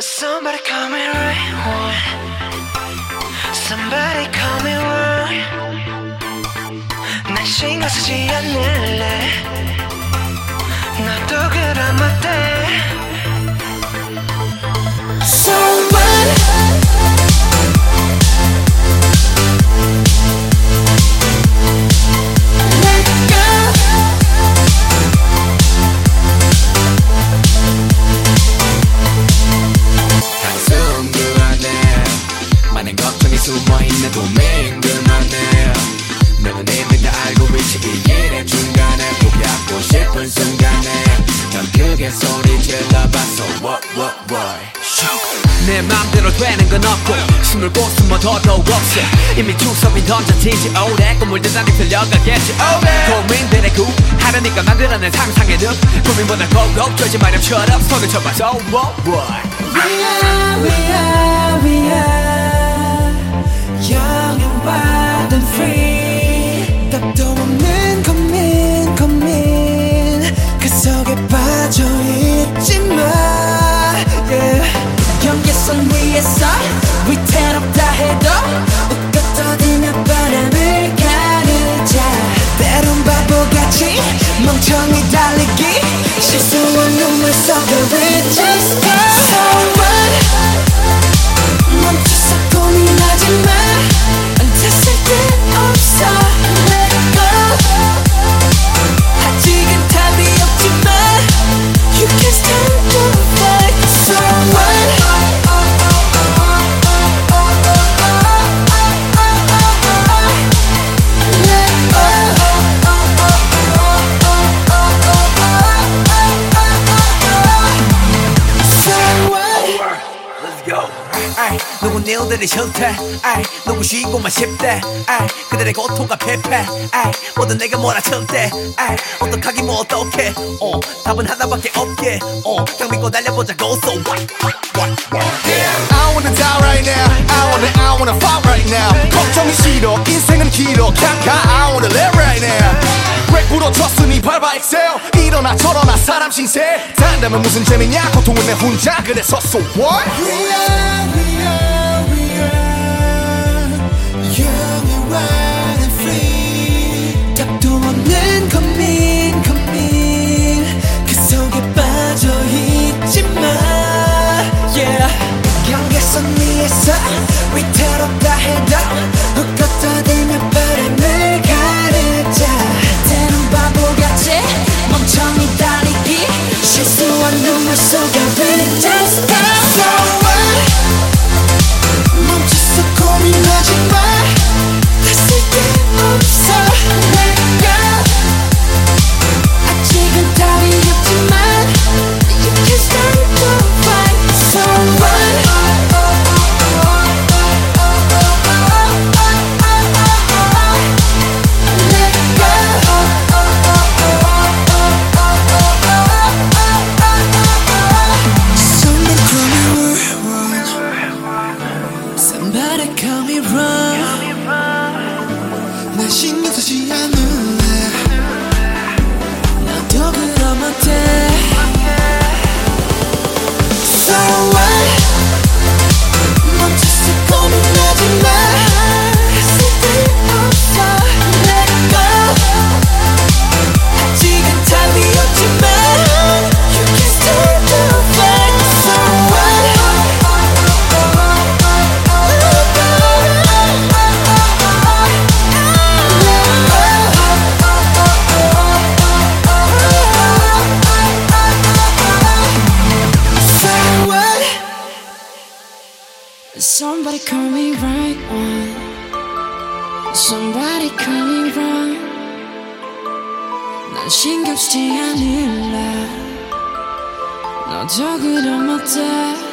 Somebody call me right one. Somebody call me wrong. 난 신경 쓰지 않을래. 너도 그럼 어때? 숨어있는 고민 그만해 너는 이미 다 알고 있지 이 일의 중간에 포기하고 싶은 순간에 넌 크게 소리 질러봤어 What what what 내 맘대로 되는 건 없고 숨을 곳 숨어 더더욱 없어. 이미 주섭이 던져지지 오래. 꿈을 대단히 들려가겠지. 오래. 고민들의 구 하려니까 만들어낸 상상의 늪. 고민보다 고고 쫄지 마렴 shut up 손을 쳐봐. So what what We are, we are, we are wild free. 답도 없는 고민, 고민. 그 속에 빠져 있지만. 경계선 위에서 위태롭다 해도 웃고 떠들며 바람을 가르자. 때론 바보같이 멍청이 달리기. 실수한 눈물 we just go 아이, 누군 일들이 싫대 아이, 누구 쉬고만 싶대? 아이, 그들의 고통과 패배 아이, 모두 내가 몰아쳤대? 아이, 어떡하긴 뭐 어떡해? 어, 답은 하나밖에 없게. 어, 그냥 믿고 달려보자고. So what? What? What? I wanna die right now. I wanna I wanna fight right now. 걱정이 싫어. 인생은 길어. 가 I wanna live right now. 브레이크 부러졌으니? 밟아 액셀. 이러나 저러나 사람 신세 산다면 무슨 재미냐 고통은 내 훈장 그래서 so what We are, we are, we are wild 눈 Somebody call me right one. Somebody call me wrong. 난 신경 쓰지 않을래. 너도 그럼 어때?